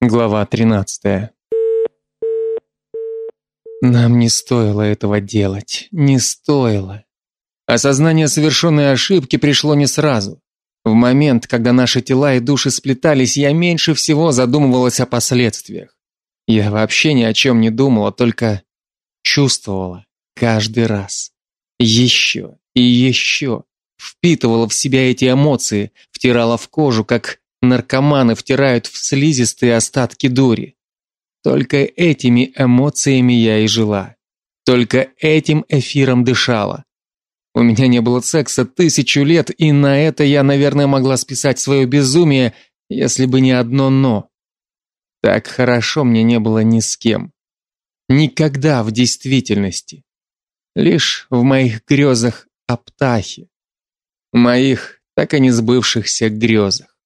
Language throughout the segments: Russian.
Глава 13. Нам не стоило этого делать, не стоило. Осознание совершенной ошибки пришло не сразу. В момент, когда наши тела и души сплетались, я меньше всего задумывалась о последствиях. Я вообще ни о чем не думала, только чувствовала каждый раз. Еще и еще. Впитывала в себя эти эмоции, втирала в кожу, как наркоманы втирают в слизистые остатки дури. Только этими эмоциями я и жила. Только этим эфиром дышала. У меня не было секса тысячу лет, и на это я, наверное, могла списать свое безумие, если бы не одно «но». Так хорошо мне не было ни с кем. Никогда в действительности. Лишь в моих грезах о птахе. Моих так и не сбывшихся грезах.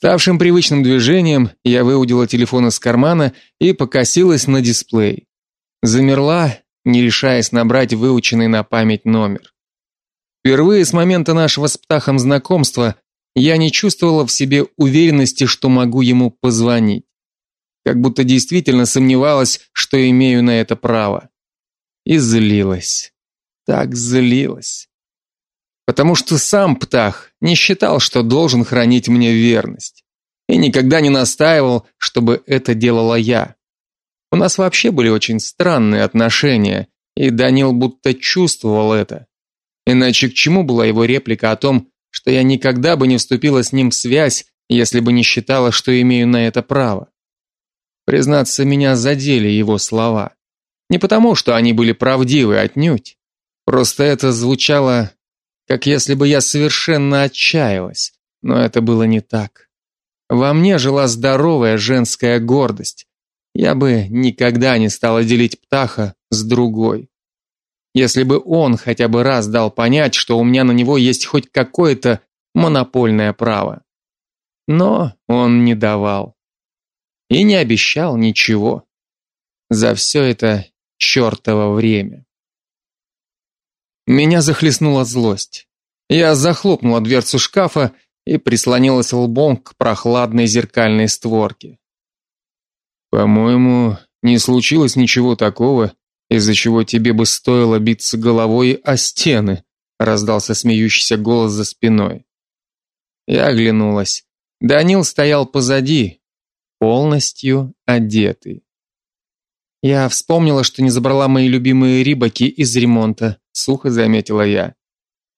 Ставшим привычным движением я выудила телефон из кармана и покосилась на дисплей. Замерла, не решаясь набрать выученный на память номер. Впервые с момента нашего с Птахом знакомства я не чувствовала в себе уверенности, что могу ему позвонить. Как будто действительно сомневалась, что имею на это право. И злилась. Так злилась потому что сам Птах не считал, что должен хранить мне верность, и никогда не настаивал, чтобы это делала я. У нас вообще были очень странные отношения, и Данил будто чувствовал это. Иначе к чему была его реплика о том, что я никогда бы не вступила с ним в связь, если бы не считала, что имею на это право? Признаться, меня задели его слова. Не потому, что они были правдивы отнюдь. Просто это звучало как если бы я совершенно отчаялась, но это было не так. Во мне жила здоровая женская гордость. Я бы никогда не стала делить птаха с другой. Если бы он хотя бы раз дал понять, что у меня на него есть хоть какое-то монопольное право. Но он не давал. И не обещал ничего. За все это чертово время. Меня захлестнула злость. Я захлопнула дверцу шкафа и прислонилась лбом к прохладной зеркальной створке. По-моему, не случилось ничего такого, из-за чего тебе бы стоило биться головой о стены, раздался смеющийся голос за спиной. Я оглянулась. Данил стоял позади, полностью одетый. Я вспомнила, что не забрала мои любимые рибаки из ремонта, сухо заметила я.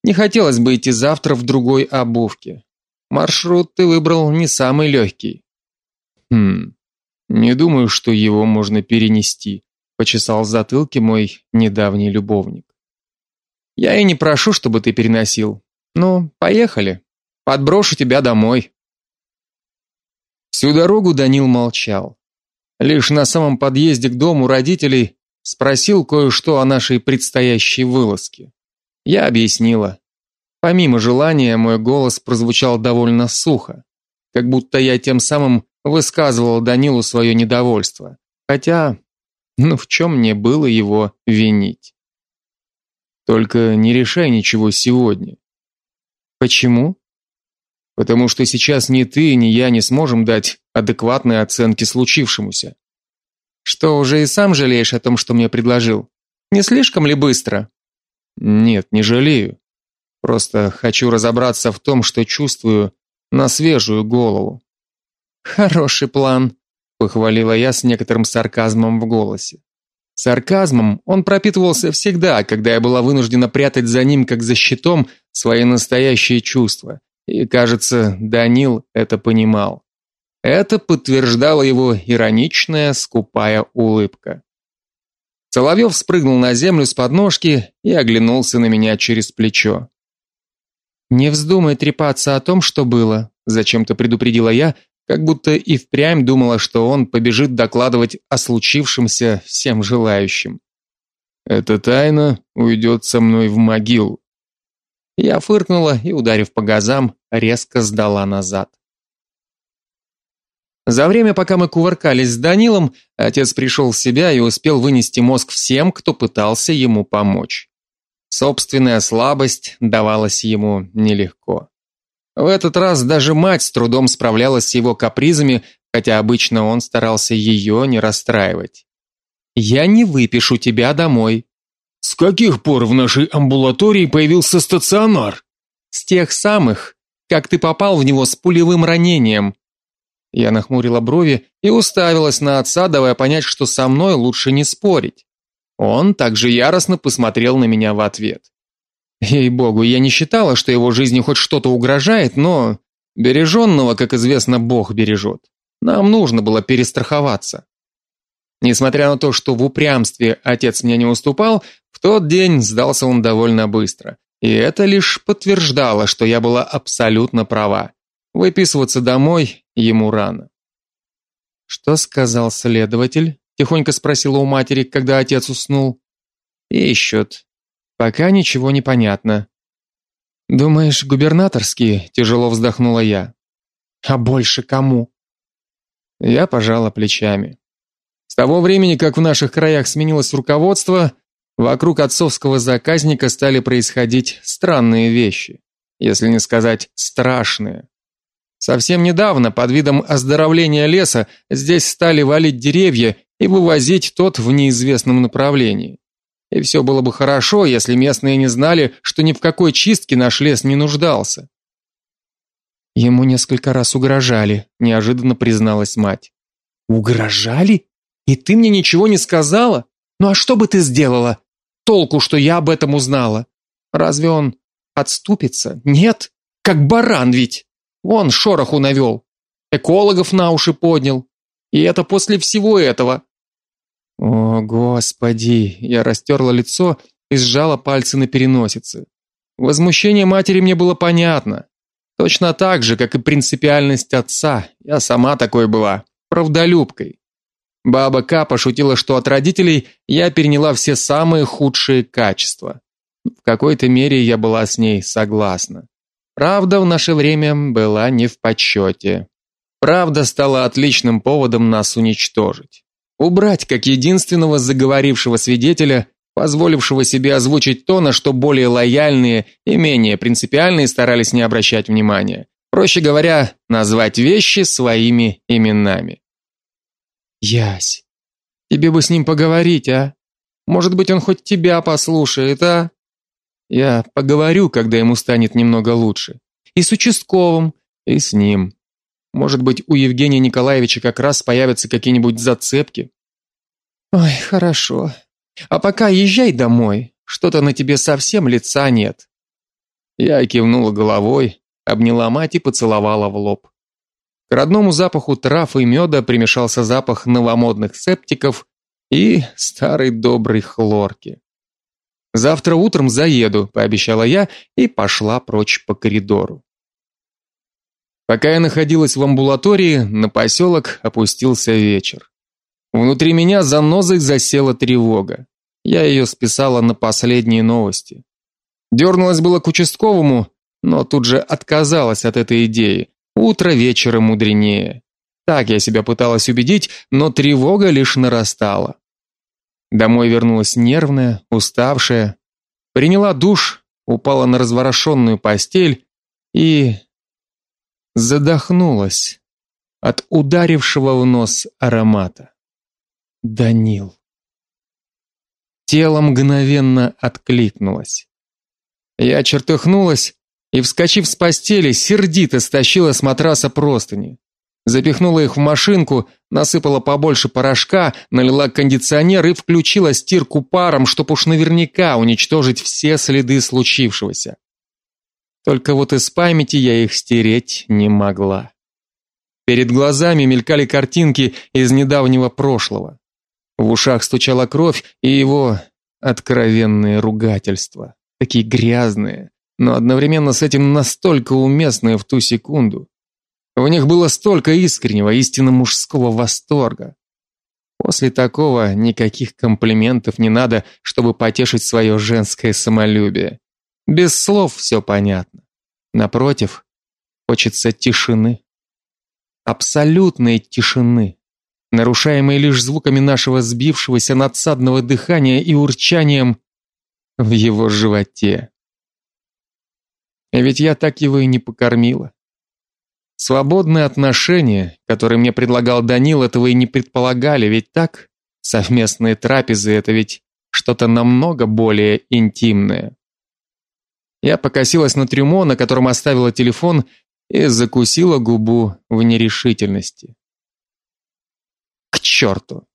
Не хотелось бы идти завтра в другой обувке. Маршрут ты выбрал не самый легкий». Хм. Не думаю, что его можно перенести, почесал в затылке мой недавний любовник. Я и не прошу, чтобы ты переносил. Ну, поехали. Подброшу тебя домой. Всю дорогу Данил молчал. Лишь на самом подъезде к дому родителей спросил кое-что о нашей предстоящей вылазке. Я объяснила. Помимо желания, мой голос прозвучал довольно сухо, как будто я тем самым высказывал Данилу свое недовольство. Хотя, ну в чем мне было его винить? Только не решай ничего сегодня. Почему? Потому что сейчас ни ты, ни я не сможем дать адекватной оценки случившемуся. Что, уже и сам жалеешь о том, что мне предложил? Не слишком ли быстро? Нет, не жалею. Просто хочу разобраться в том, что чувствую, на свежую голову. Хороший план, похвалила я с некоторым сарказмом в голосе. Сарказмом он пропитывался всегда, когда я была вынуждена прятать за ним как за щитом свои настоящие чувства. И, кажется, Данил это понимал. Это подтверждала его ироничная, скупая улыбка. Соловьев спрыгнул на землю с подножки и оглянулся на меня через плечо. Не вздумай трепаться о том, что было, зачем-то предупредила я, как будто и впрямь думала, что он побежит докладывать о случившемся всем желающим. Эта тайна уйдет со мной в могилу. Я фыркнула и, ударив по газам, резко сдала назад. За время, пока мы кувыркались с Данилом, отец пришел в себя и успел вынести мозг всем, кто пытался ему помочь. Собственная слабость давалась ему нелегко. В этот раз даже мать с трудом справлялась с его капризами, хотя обычно он старался ее не расстраивать. Я не выпишу тебя домой. С каких пор в нашей амбулатории появился стационар? С тех самых, как ты попал в него с пулевым ранением. Я нахмурила брови и уставилась на отца, давая понять, что со мной лучше не спорить. Он также яростно посмотрел на меня в ответ. Ей-богу, я не считала, что его жизни хоть что-то угрожает, но береженного, как известно, Бог бережет. Нам нужно было перестраховаться. Несмотря на то, что в упрямстве отец мне не уступал, в тот день сдался он довольно быстро. И это лишь подтверждало, что я была абсолютно права. Выписываться домой ему рано. Что сказал следователь? тихонько спросила у матери, когда отец уснул. Ищут. Пока ничего не понятно. Думаешь, губернаторские? тяжело вздохнула я. А больше кому? Я пожала плечами. С того времени, как в наших краях сменилось руководство, вокруг отцовского заказника стали происходить странные вещи, если не сказать страшные. Совсем недавно, под видом оздоровления леса, здесь стали валить деревья и вывозить тот в неизвестном направлении. И все было бы хорошо, если местные не знали, что ни в какой чистке наш лес не нуждался. Ему несколько раз угрожали, неожиданно призналась мать. Угрожали? И ты мне ничего не сказала? Ну а что бы ты сделала? Толку, что я об этом узнала? Разве он отступится? Нет, как баран ведь. Вон шороху навел, экологов на уши поднял. И это после всего этого. О, господи, я растерла лицо и сжала пальцы на переносице. Возмущение матери мне было понятно. Точно так же, как и принципиальность отца. Я сама такой была, правдолюбкой. Баба Ка пошутила, что от родителей я переняла все самые худшие качества. В какой-то мере я была с ней согласна. Правда в наше время была не в почете. Правда стала отличным поводом нас уничтожить. Убрать как единственного заговорившего свидетеля, позволившего себе озвучить то, на что более лояльные и менее принципиальные старались не обращать внимания. Проще говоря, назвать вещи своими именами. Ясь, тебе бы с ним поговорить, а? Может быть, он хоть тебя послушает, а? Я поговорю, когда ему станет немного лучше. И с участковым, и с ним. Может быть, у Евгения Николаевича как раз появятся какие-нибудь зацепки. Ой, хорошо. А пока езжай домой. Что-то на тебе совсем лица нет. Я кивнула головой, обняла мать и поцеловала в лоб. К родному запаху трав и меда примешался запах новомодных септиков и старой доброй хлорки. Завтра утром заеду, пообещала я и пошла прочь по коридору. Пока я находилась в амбулатории, на поселок опустился вечер. Внутри меня занозой засела тревога. Я ее списала на последние новости. Дернулась было к участковому, но тут же отказалась от этой идеи. Утро вечера мудренее. Так я себя пыталась убедить, но тревога лишь нарастала. Домой вернулась нервная, уставшая, приняла душ, упала на разворошенную постель и задохнулась от ударившего в нос аромата. Данил. Тело мгновенно откликнулось. Я чертыхнулась и, вскочив с постели, сердито стащила с матраса простыни запихнула их в машинку, насыпала побольше порошка, налила кондиционер и включила стирку паром, чтобы уж наверняка уничтожить все следы случившегося. Только вот из памяти я их стереть не могла. Перед глазами мелькали картинки из недавнего прошлого. В ушах стучала кровь и его откровенные ругательства, такие грязные, но одновременно с этим настолько уместные в ту секунду. В них было столько искреннего, истинно мужского восторга. После такого никаких комплиментов не надо, чтобы потешить свое женское самолюбие. Без слов все понятно. Напротив, хочется тишины. Абсолютной тишины, нарушаемой лишь звуками нашего сбившегося надсадного дыхания и урчанием в его животе. Ведь я так его и не покормила. Свободные отношения, которые мне предлагал Данил, этого и не предполагали, ведь так? Совместные трапезы это ведь что-то намного более интимное. Я покосилась на трюмо, на котором оставила телефон, и закусила губу в нерешительности. К черту!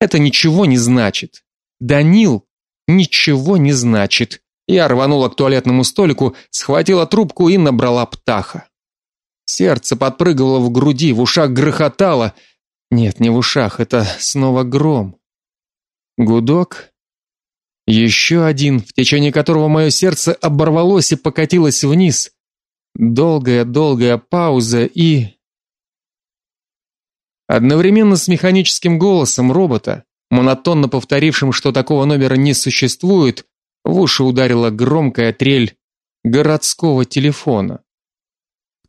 Это ничего не значит. Данил ничего не значит. Я рванула к туалетному столику, схватила трубку и набрала птаха. Сердце подпрыгивало в груди, в ушах грохотало. Нет, не в ушах, это снова гром. Гудок. Еще один, в течение которого мое сердце оборвалось и покатилось вниз. Долгая-долгая пауза и одновременно с механическим голосом робота, монотонно повторившим, что такого номера не существует, в уши ударила громкая трель городского телефона.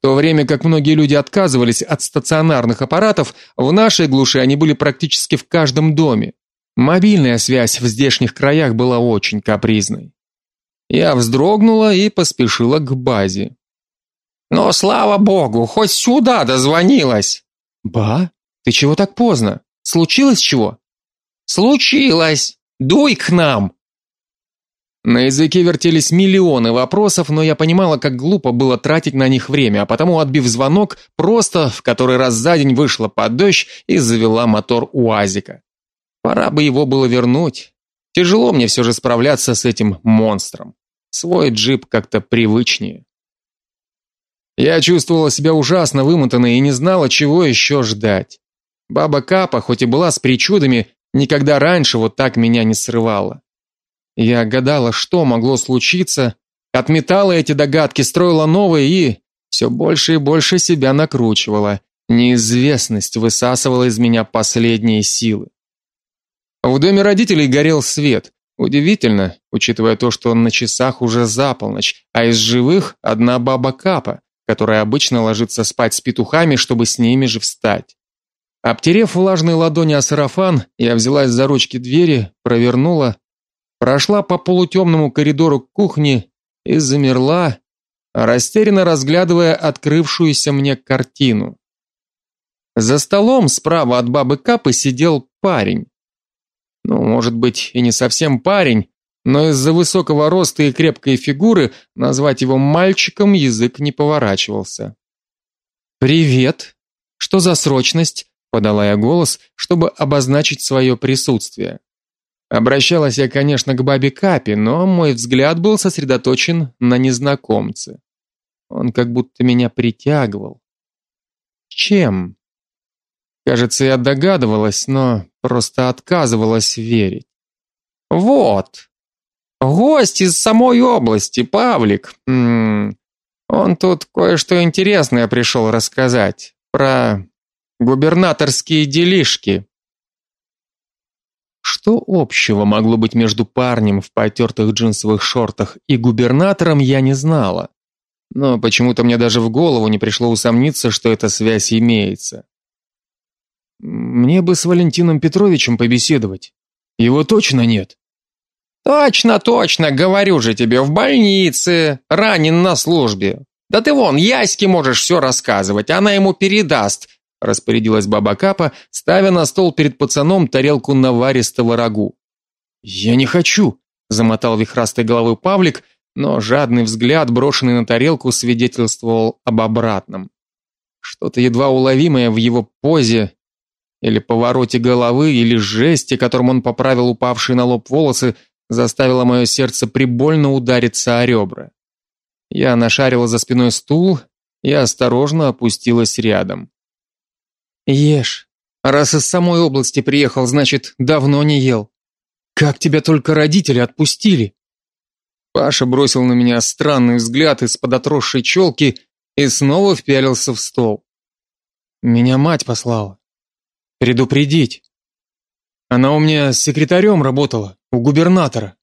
В то время как многие люди отказывались от стационарных аппаратов, в нашей глуши они были практически в каждом доме. Мобильная связь в здешних краях была очень капризной. Я вздрогнула и поспешила к базе. Но слава богу, хоть сюда дозвонилась. Ба, ты чего так поздно? Случилось чего? Случилось. Дуй к нам. На языке вертелись миллионы вопросов, но я понимала, как глупо было тратить на них время, а потому, отбив звонок, просто в который раз за день вышла под дождь и завела мотор УАЗика. Пора бы его было вернуть. Тяжело мне все же справляться с этим монстром. Свой джип как-то привычнее. Я чувствовала себя ужасно вымотанной и не знала, чего еще ждать. Баба Капа, хоть и была с причудами, никогда раньше вот так меня не срывала. Я гадала, что могло случиться, отметала эти догадки, строила новые и все больше и больше себя накручивала. Неизвестность высасывала из меня последние силы. В доме родителей горел свет. Удивительно, учитывая то, что на часах уже за полночь, а из живых одна баба Капа, которая обычно ложится спать с петухами, чтобы с ними же встать. Обтерев влажные ладони о сарафан, я взялась за ручки двери, провернула, прошла по полутемному коридору к кухне и замерла, растерянно разглядывая открывшуюся мне картину. За столом справа от бабы Капы сидел парень. Ну, может быть, и не совсем парень, но из-за высокого роста и крепкой фигуры назвать его мальчиком язык не поворачивался. Привет. Что за срочность? подала я голос, чтобы обозначить свое присутствие. Обращалась я, конечно, к бабе Капе, но мой взгляд был сосредоточен на незнакомце. Он как будто меня притягивал. Чем? Кажется, я догадывалась, но просто отказывалась верить. Вот. Гость из самой области, Павлик. М -м, он тут кое-что интересное пришел рассказать про губернаторские делишки. Что общего могло быть между парнем в потертых джинсовых шортах и губернатором, я не знала. Но почему-то мне даже в голову не пришло усомниться, что эта связь имеется. Мне бы с Валентином Петровичем побеседовать. Его точно нет. Точно, точно, говорю же тебе, в больнице, ранен на службе. Да ты вон, Яське можешь все рассказывать, она ему передаст распорядилась баба Капа, ставя на стол перед пацаном тарелку наваристого рагу. Я не хочу, замотал вихрастой головой Павлик, но жадный взгляд, брошенный на тарелку, свидетельствовал об обратном. Что-то едва уловимое в его позе или повороте головы, или жесте, которым он поправил упавшие на лоб волосы, заставило мое сердце прибольно удариться о ребра. Я нашарила за спиной стул и осторожно опустилась рядом. Ешь. Раз из самой области приехал, значит, давно не ел. Как тебя только родители отпустили? Паша бросил на меня странный взгляд из-под отросшей челки и снова впялился в стол. Меня мать послала. Предупредить. Она у меня секретарем работала, у губернатора.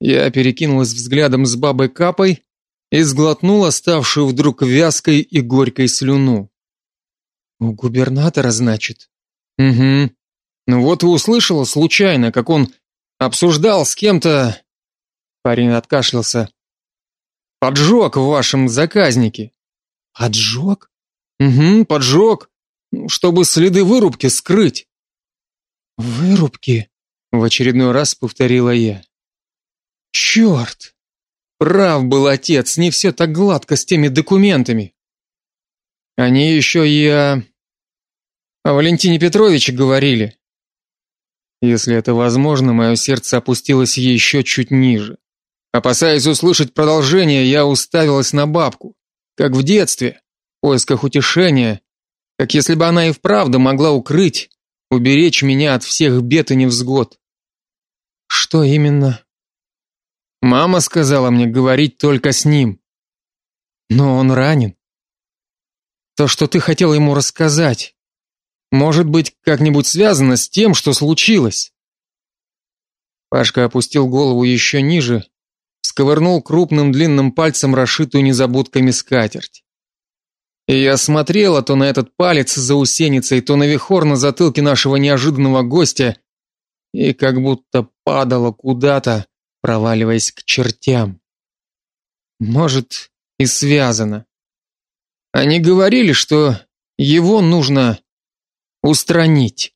Я перекинулась взглядом с бабой Капой и сглотнула ставшую вдруг вязкой и горькой слюну. У губернатора, значит? Угу. Ну вот и услышала случайно, как он обсуждал с кем-то. Парень откашлялся. Поджог в вашем заказнике. Поджог? Угу, поджог, ну, чтобы следы вырубки скрыть. Вырубки, в очередной раз повторила я. Черт! Прав был отец, не все так гладко с теми документами. Они еще и. О Валентине Петровиче говорили. Если это возможно, мое сердце опустилось еще чуть ниже. Опасаясь услышать продолжение, я уставилась на бабку, как в детстве, в поисках утешения, как если бы она и вправду могла укрыть, уберечь меня от всех бед и невзгод. Что именно? Мама сказала мне говорить только с ним. Но он ранен. То, что ты хотел ему рассказать, может быть, как-нибудь связано с тем, что случилось. Пашка опустил голову еще ниже, сковырнул крупным длинным пальцем расшитую незабудками скатерть. И я смотрела то на этот палец за усеницей, то на вихор на затылке нашего неожиданного гостя, и как будто падала куда-то, проваливаясь к чертям. Может, и связано. Они говорили, что его нужно устранить.